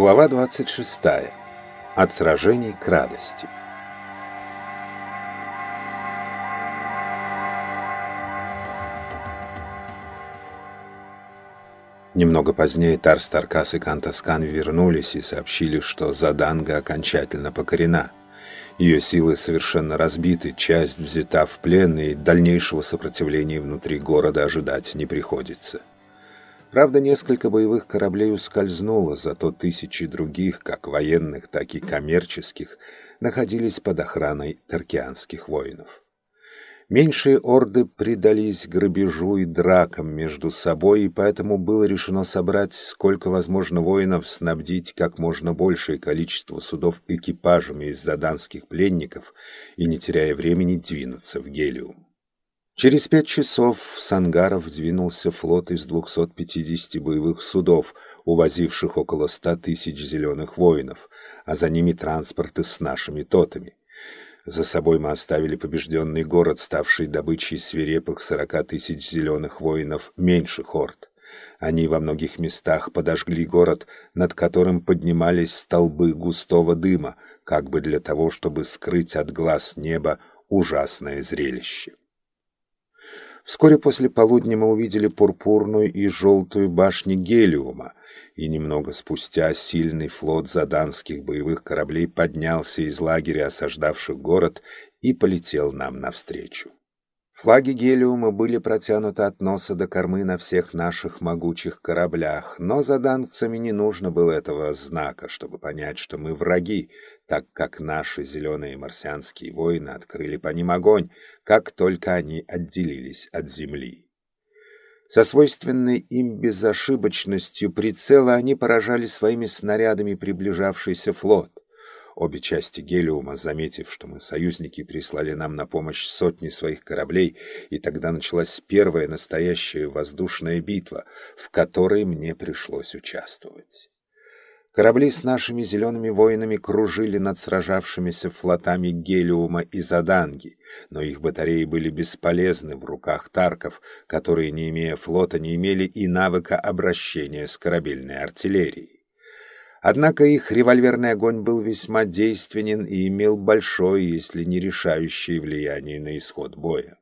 Глава 26. От сражений к радости. Немного позднее Тарс Таркас и Кантос Кан вернулись и сообщили, что Зоданга окончательно покорена. Ее силы совершенно разбиты, часть взята в плен, и дальнейшего сопротивления внутри города ожидать не приходится. Правда, несколько боевых кораблей ускользнуло, зато тысячи других, как военных, так и коммерческих, находились под охраной таркианских воинов. Меньшие орды предались грабежу и дракам между собой, и поэтому было решено собрать сколько возможно воинов, снабдить как можно большее количество судов экипажами из заданских пленников и, не теряя времени, двинуться в Гелиум. Через пять часов с ангаров двинулся флот из 250 боевых судов, увозивших около 100 тысяч зеленых воинов, а за ними транспорты с нашими тотами. За собой мы оставили побежденный город, ставший добычей свирепых 40 тысяч зеленых воинов меньших орд. Они во многих местах подожгли город, над которым поднимались столбы густого дыма, как бы для того, чтобы скрыть от глаз неба ужасное зрелище. Вскоре после полудня мы увидели пурпурную и желтую башни Гелиума, и немного спустя сильный флот заданских боевых кораблей поднялся из лагеря, осаждавших город, и полетел нам навстречу. Флаги Гелиума были протянуты от носа до кормы на всех наших могучих кораблях, но заданцами не нужно было этого знака, чтобы понять, что мы враги, так как наши зеленые марсианские воины открыли по ним огонь, как только они отделились от земли. Со свойственной им безошибочностью прицела они поражали своими снарядами приближавшийся флот. Обе части Гелиума, заметив, что мы союзники, прислали нам на помощь сотни своих кораблей, и тогда началась первая настоящая воздушная битва, в которой мне пришлось участвовать. Корабли с нашими зелеными воинами кружили над сражавшимися флотами Гелиума и Заданги, но их батареи были бесполезны в руках тарков, которые, не имея флота, не имели и навыка обращения с корабельной артиллерией. Однако их револьверный огонь был весьма действенен и имел большое, если не решающее влияние на исход боя.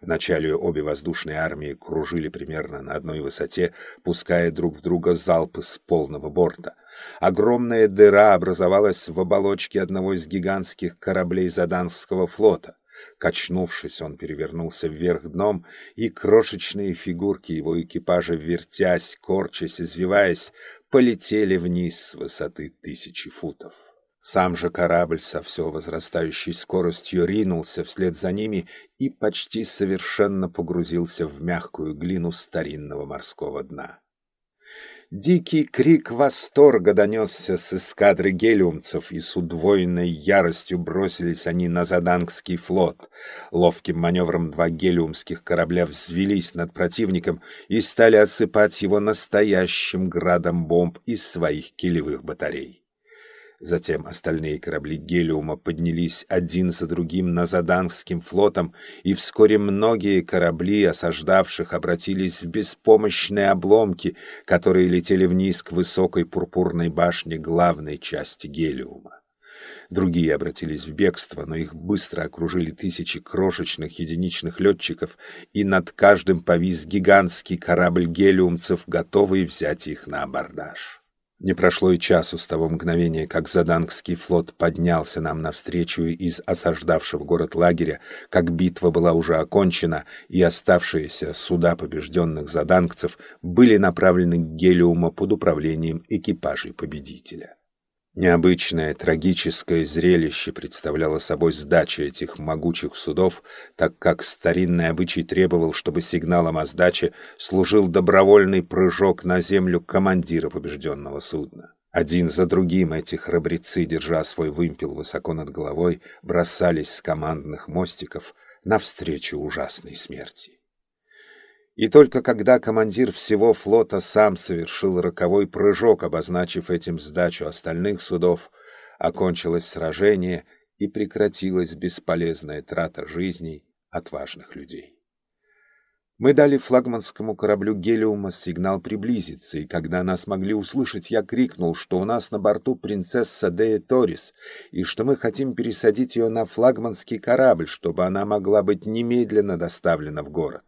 Вначале обе воздушные армии кружили примерно на одной высоте, пуская друг в друга залпы с полного борта. Огромная дыра образовалась в оболочке одного из гигантских кораблей Заданского флота. Качнувшись, он перевернулся вверх дном, и крошечные фигурки его экипажа, вертясь, корчась, извиваясь, полетели вниз с высоты тысячи футов. Сам же корабль со все возрастающей скоростью ринулся вслед за ними и почти совершенно погрузился в мягкую глину старинного морского дна. Дикий крик восторга донесся с эскадры гелиумцев, и с удвоенной яростью бросились они на Задангский флот. Ловким маневром два гелиумских корабля взвелись над противником и стали осыпать его настоящим градом бомб из своих килевых батарей. Затем остальные корабли Гелиума поднялись один за другим на Заданским флотом, и вскоре многие корабли осаждавших обратились в беспомощные обломки, которые летели вниз к высокой пурпурной башне главной части Гелиума. Другие обратились в бегство, но их быстро окружили тысячи крошечных единичных летчиков, и над каждым повис гигантский корабль гелиумцев, готовый взять их на абордаж. Не прошло и часу с того мгновения, как Задангский флот поднялся нам навстречу из осаждавшего город лагеря, как битва была уже окончена, и оставшиеся суда побежденных задангцев были направлены к Гелиуму под управлением экипажей победителя. Необычное трагическое зрелище представляло собой сдача этих могучих судов, так как старинный обычай требовал, чтобы сигналом о сдаче служил добровольный прыжок на землю командира побежденного судна. Один за другим эти храбрецы, держа свой вымпел высоко над головой, бросались с командных мостиков навстречу ужасной смерти. И только когда командир всего флота сам совершил роковой прыжок, обозначив этим сдачу остальных судов, окончилось сражение и прекратилась бесполезная трата жизней отважных людей. Мы дали флагманскому кораблю Гелиума сигнал приблизиться, и когда нас могли услышать, я крикнул, что у нас на борту принцесса Дея Торис, и что мы хотим пересадить ее на флагманский корабль, чтобы она могла быть немедленно доставлена в город.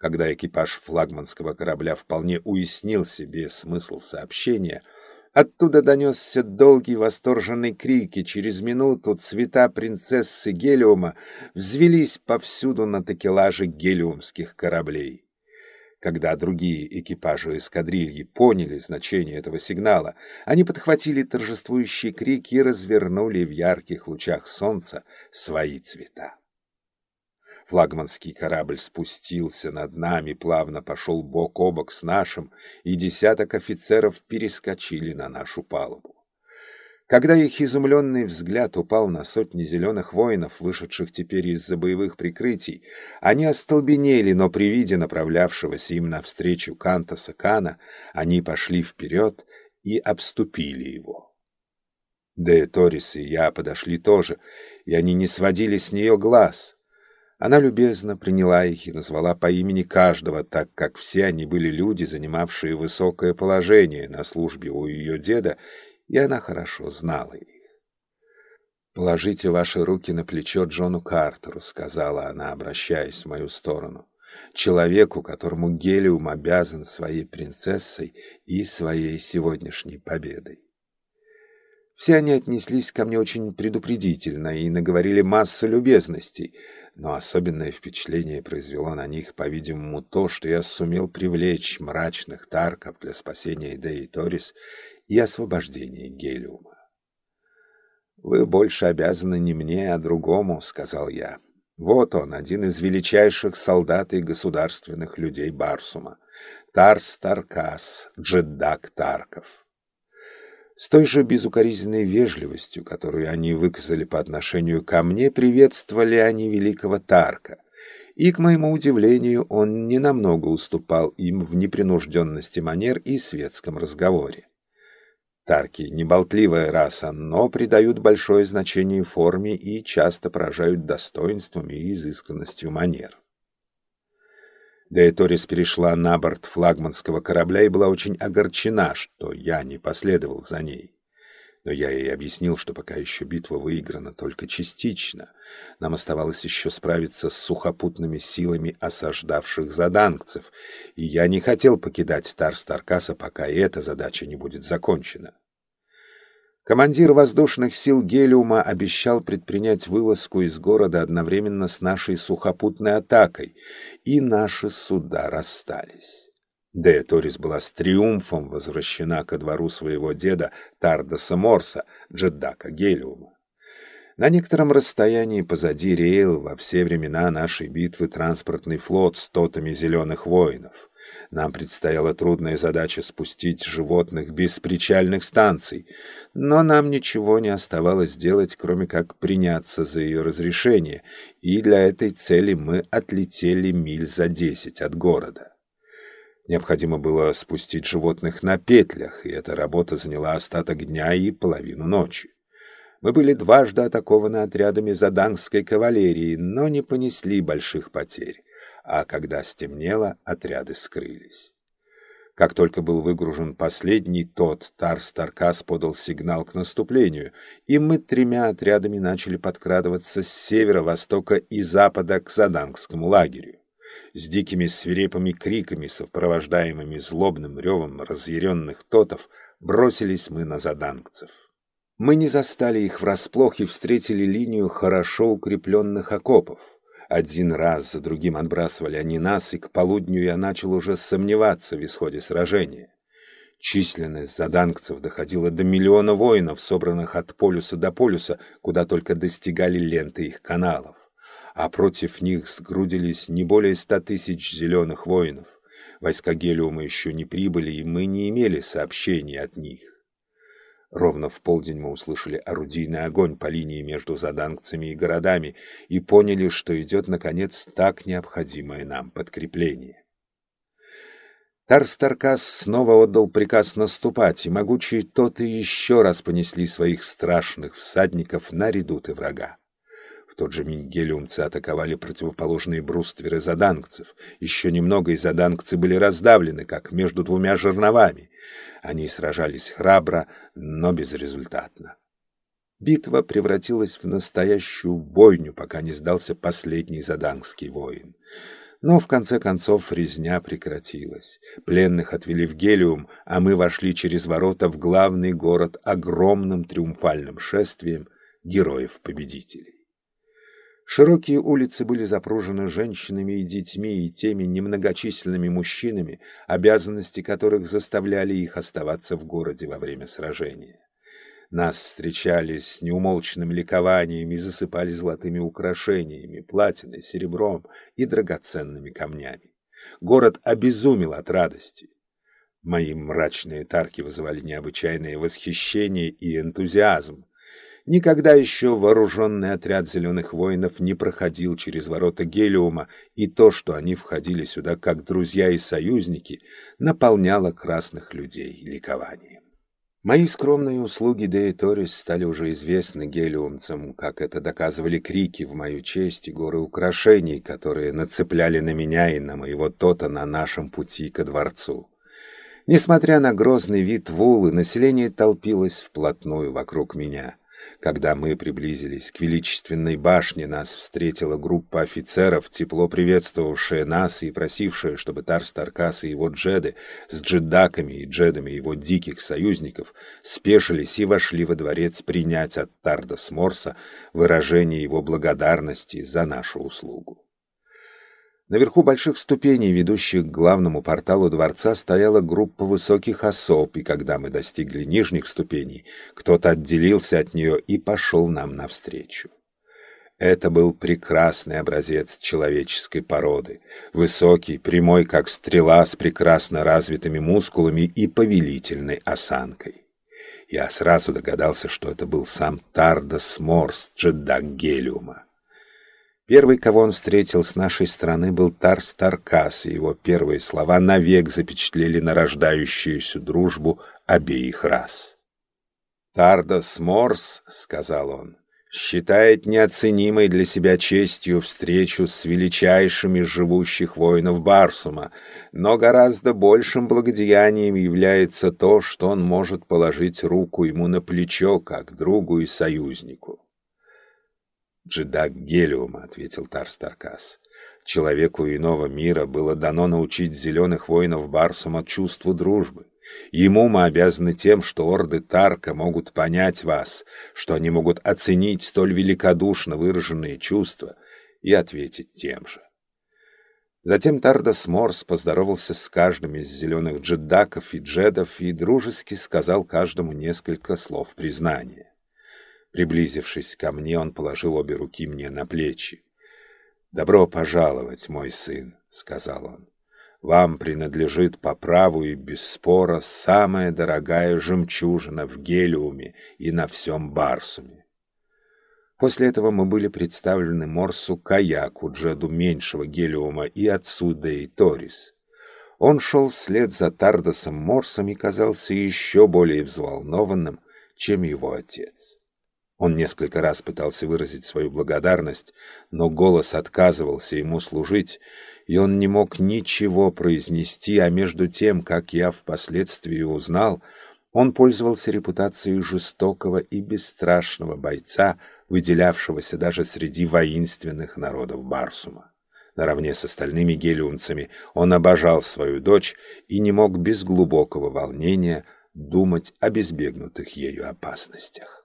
Когда экипаж флагманского корабля вполне уяснил себе смысл сообщения, оттуда донесся долгий восторженный крик, и через минуту цвета принцессы Гелиума взвелись повсюду на такелаже гелиумских кораблей. Когда другие экипажи эскадрильи поняли значение этого сигнала, они подхватили торжествующий крик и развернули в ярких лучах солнца свои цвета. Флагманский корабль спустился над нами, плавно пошел бок о бок с нашим, и десяток офицеров перескочили на нашу палубу. Когда их изумленный взгляд упал на сотни зеленых воинов, вышедших теперь из-за боевых прикрытий, они остолбенели, но при виде направлявшегося им навстречу Кантаса Кана, они пошли вперед и обступили его. Де Торис и я подошли тоже, и они не сводили с нее глаз — она любезно приняла их и назвала по имени каждого, так как все они были люди, занимавшие высокое положение на службе у ее деда, и она хорошо знала их. «Положите ваши руки на плечо Джону Картеру», — сказала она, обращаясь в мою сторону, «человеку, которому Гелиум обязан своей принцессой и своей сегодняшней победой». Все они отнеслись ко мне очень предупредительно и наговорили массу любезностей — но особенное впечатление произвело на них, по-видимому, то, что я сумел привлечь мрачных тарков для спасения Идеи Торис и освобождения Гелиума. «Вы больше обязаны не мне, а другому», — сказал я. «Вот он, один из величайших солдат и государственных людей Барсума, Тарс Таркас, Джеддак Тарков». С той же безукоризненной вежливостью, которую они выказали по отношению ко мне, приветствовали они великого Тарка. И, к моему удивлению, он ненамного уступал им в непринужденности манер и светском разговоре. Тарки — неболтливая раса, но придают большое значение форме и часто поражают достоинством и изысканностью манер. Деэторис перешла на борт флагманского корабля и была очень огорчена, что я не последовал за ней. Но я ей объяснил, что пока еще битва выиграна только частично. Нам оставалось еще справиться с сухопутными силами осаждавших задангцев, и я не хотел покидать Тарстаркаса, пока эта задача не будет закончена. Командир воздушных сил Гелиума обещал предпринять вылазку из города одновременно с нашей сухопутной атакой, и наши суда расстались. Дея Торис была с триумфом возвращена ко двору своего деда Тардаса Морса, Джеддака Гелиума. На некотором расстоянии позади реял во все времена нашей битвы транспортный флот с тотами зеленых воинов. Нам предстояла трудная задача спустить животных без причальных станций, но нам ничего не оставалось делать, кроме как приняться за ее разрешение, и для этой цели мы отлетели миль за десять от города. Необходимо было спустить животных на петлях, и эта работа заняла остаток дня и половину ночи. Мы были дважды атакованы отрядами задангской кавалерии, но не понесли больших потерь а когда стемнело, отряды скрылись. Как только был выгружен последний, тот Тарс Таркас подал сигнал к наступлению, и мы тремя отрядами начали подкрадываться с севера, востока и запада к Задангскому лагерю. С дикими свирепыми криками, сопровождаемыми злобным ревом разъяренных тотов, бросились мы на задангцев. Мы не застали их врасплох и встретили линию хорошо укрепленных окопов. Один раз за другим отбрасывали они нас, и к полудню я начал уже сомневаться в исходе сражения. Численность задангцев доходила до миллиона воинов, собранных от полюса до полюса, куда только достигали ленты их каналов. А против них сгрудились не более ста тысяч зеленых воинов. Войска Гелиума еще не прибыли, и мы не имели сообщений от них. Ровно в полдень мы услышали орудийный огонь по линии между задангцами и городами и поняли, что идет, наконец, так необходимое нам подкрепление. Тарстаркас снова отдал приказ наступать, и могучие тоты еще раз понесли своих страшных всадников на редуты врага тот же миг гелиумцы атаковали противоположные брустверы задангцев. Еще немного, и задангцы были раздавлены, как между двумя жерновами. Они сражались храбро, но безрезультатно. Битва превратилась в настоящую бойню, пока не сдался последний задангский воин. Но в конце концов резня прекратилась. Пленных отвели в Гелиум, а мы вошли через ворота в главный город огромным триумфальным шествием героев-победителей. Широкие улицы были запружены женщинами и детьми и теми немногочисленными мужчинами, обязанности которых заставляли их оставаться в городе во время сражения. Нас встречали с неумолчным ликованием и засыпали золотыми украшениями, платиной, серебром и драгоценными камнями. Город обезумел от радости. Мои мрачные тарки вызывали необычайное восхищение и энтузиазм. Никогда еще вооруженный отряд зеленых воинов не проходил через ворота Гелиума, и то, что они входили сюда как друзья и союзники, наполняло красных людей ликованием. Мои скромные услуги Деи Торис стали уже известны гелиумцам, как это доказывали крики в мою честь и горы украшений, которые нацепляли на меня и на моего Тота на нашем пути ко дворцу. Несмотря на грозный вид Вулы, население толпилось вплотную вокруг меня. Когда мы приблизились к величественной башне, нас встретила группа офицеров, тепло приветствовавшая нас и просившая, чтобы Тарс Таркас и его джеды с джедаками и джедами его диких союзников спешились и вошли во дворец принять от Тарда Сморса выражение его благодарности за нашу услугу. Наверху больших ступеней, ведущих к главному порталу дворца, стояла группа высоких особ, и когда мы достигли нижних ступеней, кто-то отделился от нее и пошел нам навстречу. Это был прекрасный образец человеческой породы, высокий, прямой, как стрела, с прекрасно развитыми мускулами и повелительной осанкой. Я сразу догадался, что это был сам Тардас Морс, джедак Гелиума. Первый, кого он встретил с нашей стороны, был Тарс Таркас, и его первые слова навек запечатлели нарождающуюся дружбу обеих рас. «Тардас Морс», — сказал он, — «считает неоценимой для себя честью встречу с величайшими живущих воинов Барсума, но гораздо большим благодеянием является то, что он может положить руку ему на плечо, как другу и союзнику». «Джедак Гелиума», — ответил Тарс Таркас. «Человеку иного мира было дано научить зеленых воинов Барсума чувству дружбы. Ему мы обязаны тем, что орды Тарка могут понять вас, что они могут оценить столь великодушно выраженные чувства и ответить тем же». Затем Тардас Морс поздоровался с каждым из зеленых джедаков и джедов и дружески сказал каждому несколько слов признания. Приблизившись ко мне, он положил обе руки мне на плечи. «Добро пожаловать, мой сын», — сказал он. «Вам принадлежит по праву и без спора самая дорогая жемчужина в Гелиуме и на всем Барсуме». После этого мы были представлены Морсу Каяку, Джеду меньшего Гелиума и отсюда и Торис. Он шел вслед за Тардосом Морсом и казался еще более взволнованным, чем его отец. Он несколько раз пытался выразить свою благодарность, но голос отказывался ему служить, и он не мог ничего произнести, а между тем, как я впоследствии узнал, он пользовался репутацией жестокого и бесстрашного бойца, выделявшегося даже среди воинственных народов Барсума. Наравне с остальными гелиумцами он обожал свою дочь и не мог без глубокого волнения думать о безбегнутых ею опасностях.